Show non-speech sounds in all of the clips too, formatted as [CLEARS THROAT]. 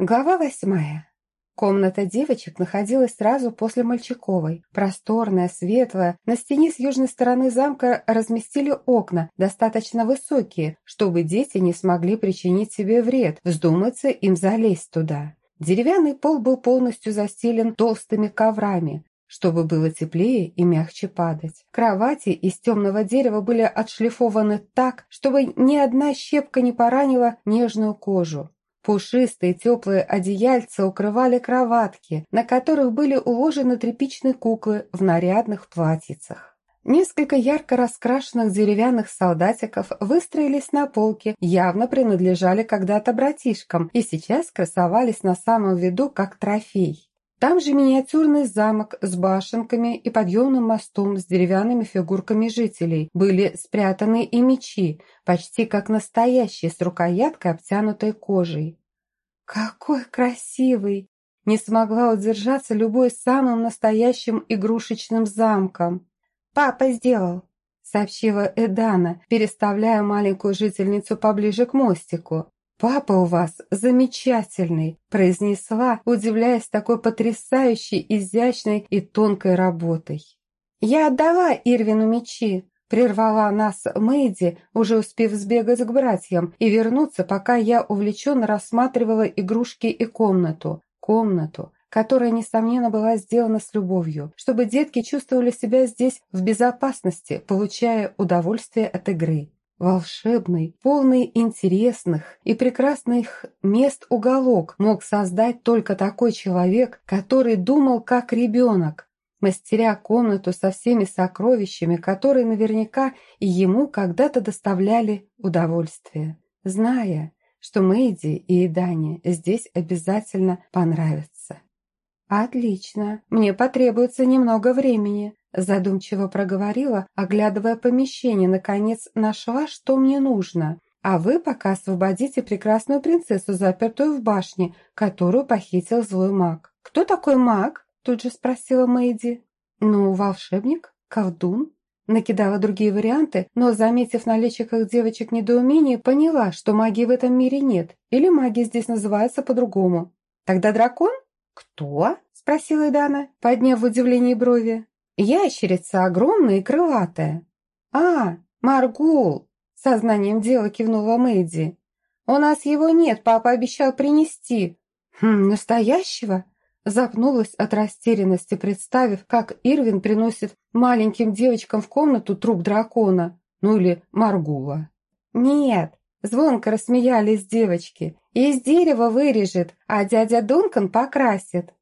Глава восьмая. Комната девочек находилась сразу после мальчиковой. Просторная, светлая. На стене с южной стороны замка разместили окна, достаточно высокие, чтобы дети не смогли причинить себе вред, вздуматься им залезть туда. Деревянный пол был полностью застелен толстыми коврами, чтобы было теплее и мягче падать. Кровати из темного дерева были отшлифованы так, чтобы ни одна щепка не поранила нежную кожу. Пушистые теплые одеяльца укрывали кроватки, на которых были уложены тряпичные куклы в нарядных платьицах. Несколько ярко раскрашенных деревянных солдатиков выстроились на полке, явно принадлежали когда-то братишкам и сейчас красовались на самом виду как трофей. Там же миниатюрный замок с башенками и подъемным мостом с деревянными фигурками жителей. Были спрятаны и мечи, почти как настоящие, с рукояткой, обтянутой кожей. «Какой красивый!» Не смогла удержаться любой самым настоящим игрушечным замком. «Папа сделал!» сообщила Эдана, переставляя маленькую жительницу поближе к мостику. «Папа у вас замечательный», – произнесла, удивляясь такой потрясающей, изящной и тонкой работой. «Я отдала Ирвину мечи», Прервала нас Мэйди, уже успев сбегать к братьям и вернуться, пока я увлеченно рассматривала игрушки и комнату. Комнату, которая, несомненно, была сделана с любовью, чтобы детки чувствовали себя здесь в безопасности, получая удовольствие от игры. Волшебный, полный интересных и прекрасных мест уголок мог создать только такой человек, который думал как ребенок, мастеря комнату со всеми сокровищами, которые наверняка и ему когда-то доставляли удовольствие, зная, что Мэйди и Дане здесь обязательно понравятся. «Отлично, мне потребуется немного времени», задумчиво проговорила, оглядывая помещение, наконец нашла, что мне нужно. «А вы пока освободите прекрасную принцессу, запертую в башне, которую похитил злой маг». «Кто такой маг?» Тут же спросила Мэйди. «Ну, волшебник? Колдун?» Накидала другие варианты, но, заметив на личиках девочек недоумение, поняла, что магии в этом мире нет, или магия здесь называется по-другому. «Тогда дракон?» «Кто?» – спросила Дана, подняв в удивлении брови. «Ящерица огромная и крылатая». «А, Маргул!» – сознанием дела кивнула Мэйди. «У нас его нет, папа обещал принести». «Хм, настоящего?» Запнулась от растерянности, представив, как Ирвин приносит маленьким девочкам в комнату труп дракона, ну или Маргула. «Нет», – звонко рассмеялись девочки, – «из дерева вырежет, а дядя Дункан покрасит».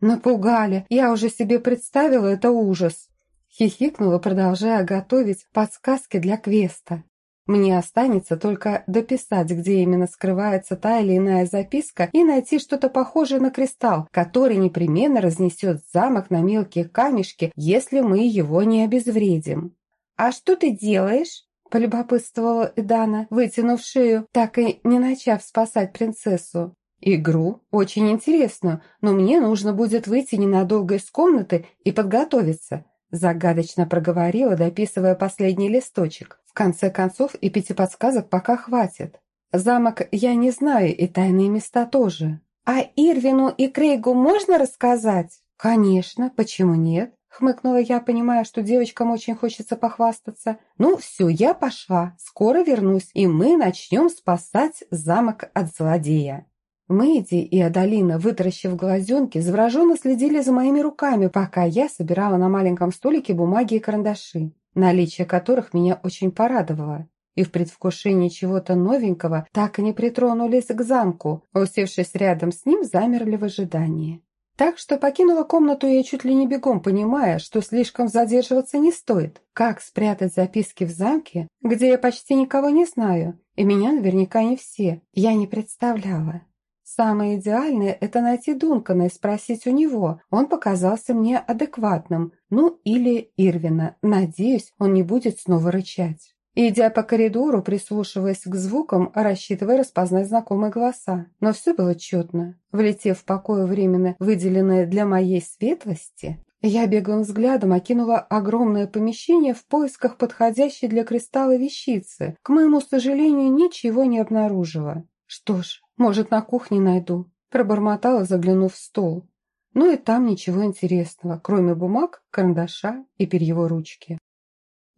«Напугали, я уже себе представила это ужас», – хихикнула, продолжая готовить подсказки для квеста. Мне останется только дописать, где именно скрывается та или иная записка и найти что-то похожее на кристалл, который непременно разнесет замок на мелкие камешки, если мы его не обезвредим. «А что ты делаешь?» – полюбопытствовала Эдана, вытянув шею, так и не начав спасать принцессу. «Игру? Очень интересную, но мне нужно будет выйти ненадолго из комнаты и подготовиться», – загадочно проговорила, дописывая последний листочек. В конце концов, и пяти подсказок пока хватит. Замок я не знаю, и тайные места тоже. А Ирвину и Крейгу можно рассказать? Конечно, почему нет? Хмыкнула я, понимая, что девочкам очень хочется похвастаться. «Ну все, я пошла. Скоро вернусь, и мы начнем спасать замок от злодея». Мэйди и Адалина, вытаращив глазенки, завороженно следили за моими руками, пока я собирала на маленьком столике бумаги и карандаши наличие которых меня очень порадовало. И в предвкушении чего-то новенького так и не притронулись к замку, усевшись рядом с ним, замерли в ожидании. Так что покинула комнату я чуть ли не бегом, понимая, что слишком задерживаться не стоит. Как спрятать записки в замке, где я почти никого не знаю, и меня наверняка не все, я не представляла. Самое идеальное – это найти Дункана и спросить у него. Он показался мне адекватным. Ну, или Ирвина. Надеюсь, он не будет снова рычать. Идя по коридору, прислушиваясь к звукам, рассчитывая распознать знакомые голоса. Но все было четно. Влетев в покое временно выделенное для моей светлости, я беглым взглядом окинула огромное помещение в поисках подходящей для кристалла вещицы. К моему сожалению, ничего не обнаружила. Что ж, может, на кухне найду. пробормотала, заглянув в стол. Ну и там ничего интересного, кроме бумаг, карандаша и перьевой ручки.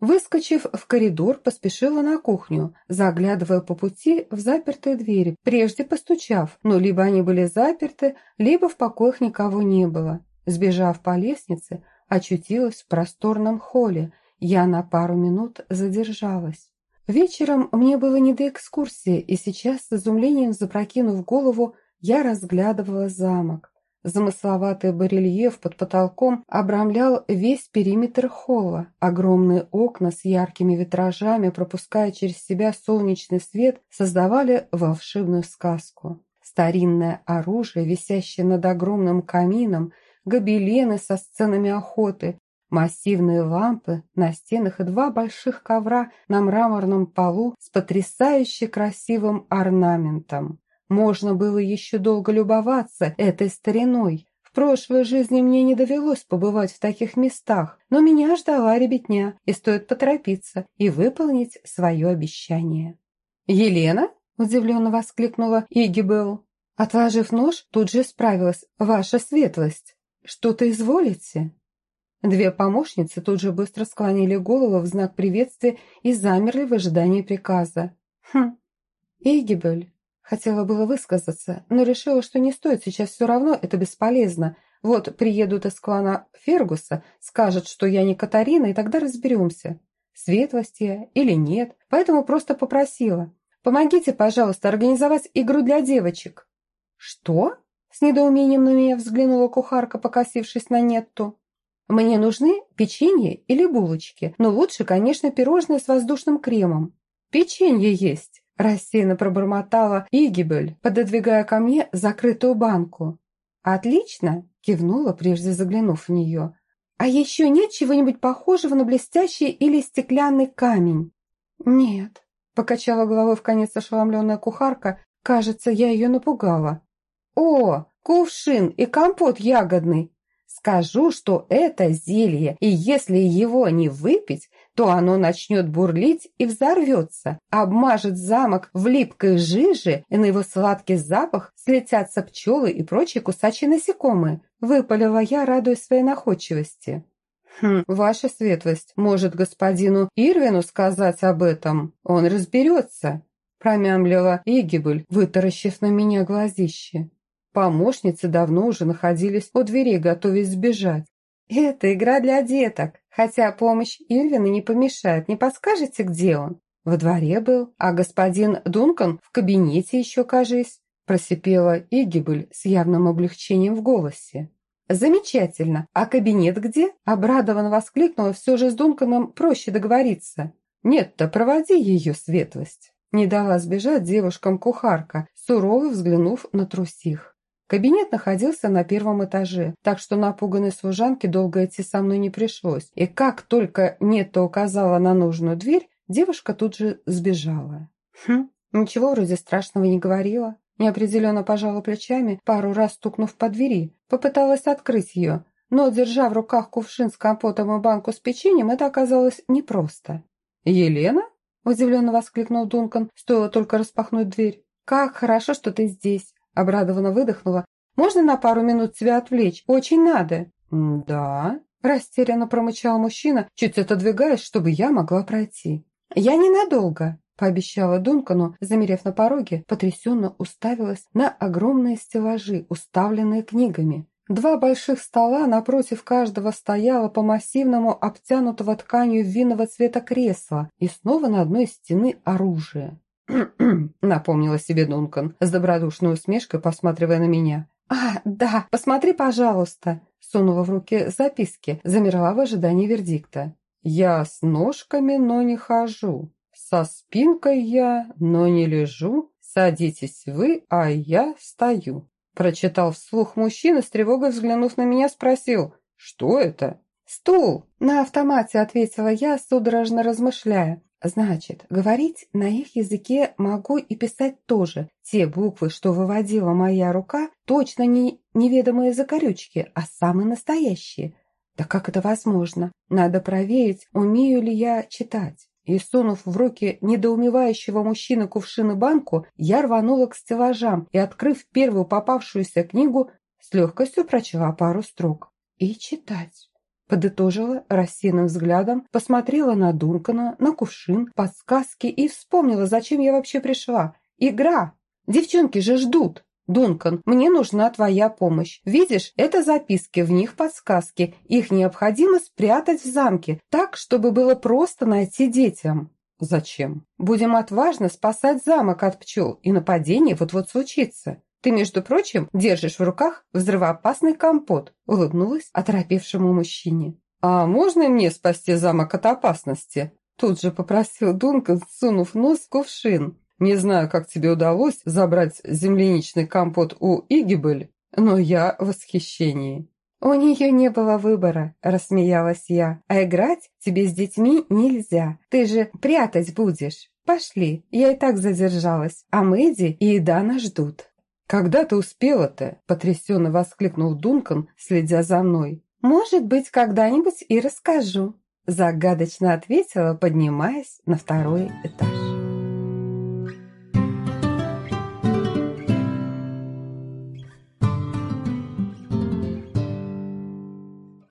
Выскочив в коридор, поспешила на кухню, заглядывая по пути в запертые двери, прежде постучав, но либо они были заперты, либо в покоях никого не было. Сбежав по лестнице, очутилась в просторном холле, я на пару минут задержалась. Вечером мне было не до экскурсии, и сейчас, с изумлением запрокинув голову, я разглядывала замок. Замысловатый барельеф под потолком обрамлял весь периметр холла. Огромные окна с яркими витражами, пропуская через себя солнечный свет, создавали волшебную сказку. Старинное оружие, висящее над огромным камином, гобелены со сценами охоты, массивные лампы на стенах и два больших ковра на мраморном полу с потрясающе красивым орнаментом. Можно было еще долго любоваться этой стариной. В прошлой жизни мне не довелось побывать в таких местах, но меня ждала ребятня, и стоит поторопиться и выполнить свое обещание. «Елена?» – удивленно воскликнула Игибел. Отложив нож, тут же справилась. «Ваша светлость! Что-то изволите?» Две помощницы тут же быстро склонили голову в знак приветствия и замерли в ожидании приказа. «Хм, Игибель, Хотела было высказаться, но решила, что не стоит сейчас все равно, это бесполезно. Вот приедут из клана Фергуса, скажут, что я не Катарина, и тогда разберемся, светлость я или нет. Поэтому просто попросила. Помогите, пожалуйста, организовать игру для девочек. Что? С недоумением на меня взглянула кухарка, покосившись на Нетту. Мне нужны печенье или булочки, но лучше, конечно, пирожные с воздушным кремом. Печенье есть. Рассеянно пробормотала Игибель, пододвигая ко мне закрытую банку. «Отлично!» – кивнула, прежде заглянув в нее. «А еще нет чего-нибудь похожего на блестящий или стеклянный камень?» «Нет», – покачала головой в конец ошеломленная кухарка. «Кажется, я ее напугала». «О, кувшин и компот ягодный! Скажу, что это зелье, и если его не выпить, то оно начнет бурлить и взорвется, обмажет замок в липкой жиже, и на его сладкий запах слетятся пчелы и прочие кусачие насекомые. Выпалила я, радуясь своей находчивости. «Хм, ваша светлость, может господину Ирвину сказать об этом? Он разберется», промямлила Игибель, вытаращив на меня глазище. Помощницы давно уже находились у дверей, готовясь сбежать. «Это игра для деток, хотя помощь Ирвина не помешает. Не подскажете, где он?» «Во дворе был, а господин Дункан в кабинете еще, кажись», просипела Игибель с явным облегчением в голосе. «Замечательно! А кабинет где?» Обрадованно воскликнула, все же с Дунканом проще договориться. «Нет-то, проводи ее светлость!» Не дала сбежать девушкам кухарка, сурово взглянув на трусих. Кабинет находился на первом этаже, так что напуганной служанке долго идти со мной не пришлось. И как только Нетта указала на нужную дверь, девушка тут же сбежала. Хм, ничего вроде страшного не говорила. Неопределенно пожала плечами, пару раз стукнув по двери. Попыталась открыть ее, но, держа в руках кувшин с компотом и банку с печеньем, это оказалось непросто. «Елена?» – удивленно воскликнул Дункан, стоило только распахнуть дверь. «Как хорошо, что ты здесь!» Обрадованно выдохнула. «Можно на пару минут тебя отвлечь? Очень надо». «Да», – растерянно промычал мужчина, чуть отодвигаясь, чтобы я могла пройти. «Я ненадолго», – пообещала Дункану, замерев на пороге, потрясенно уставилась на огромные стеллажи, уставленные книгами. Два больших стола напротив каждого стояло по массивному обтянутого тканью винного цвета кресла и снова на одной стены оружие. [CLEARS THROAT] напомнила себе Дункан, с добродушной усмешкой посматривая на меня. «А, да, посмотри, пожалуйста!» Сунула в руки записки, замерла в ожидании вердикта. «Я с ножками, но не хожу. Со спинкой я, но не лежу. Садитесь вы, а я стою». Прочитал вслух мужчина, с тревогой взглянув на меня, спросил, «Что это?» «Стул!» – на автомате ответила я, судорожно размышляя. Значит, говорить на их языке могу и писать тоже. Те буквы, что выводила моя рука, точно не неведомые закорючки, а самые настоящие. Да как это возможно? Надо проверить, умею ли я читать. И, сунув в руки недоумевающего мужчины кувшин и банку, я рванула к стеллажам и, открыв первую попавшуюся книгу, с легкостью прочла пару строк. И читать. Подытожила рассеянным взглядом, посмотрела на Дункана, на кувшин, подсказки и вспомнила, зачем я вообще пришла. Игра! Девчонки же ждут! «Дункан, мне нужна твоя помощь. Видишь, это записки, в них подсказки. Их необходимо спрятать в замке, так, чтобы было просто найти детям». «Зачем?» «Будем отважно спасать замок от пчел, и нападение вот-вот случится. Ты, между прочим, держишь в руках взрывоопасный компот», улыбнулась оторопевшему мужчине. «А можно мне спасти замок от опасности?» Тут же попросил Дункан, сунув нос в кувшин. «Не знаю, как тебе удалось забрать земляничный компот у Игибель, но я в восхищении». «У нее не было выбора», – рассмеялась я. «А играть тебе с детьми нельзя. Ты же прятать будешь. Пошли, я и так задержалась, а Мэдди и Идана ждут». «Когда ты успела-то?» – потрясенно воскликнул Дункан, следя за мной. «Может быть, когда-нибудь и расскажу», – загадочно ответила, поднимаясь на второй этаж.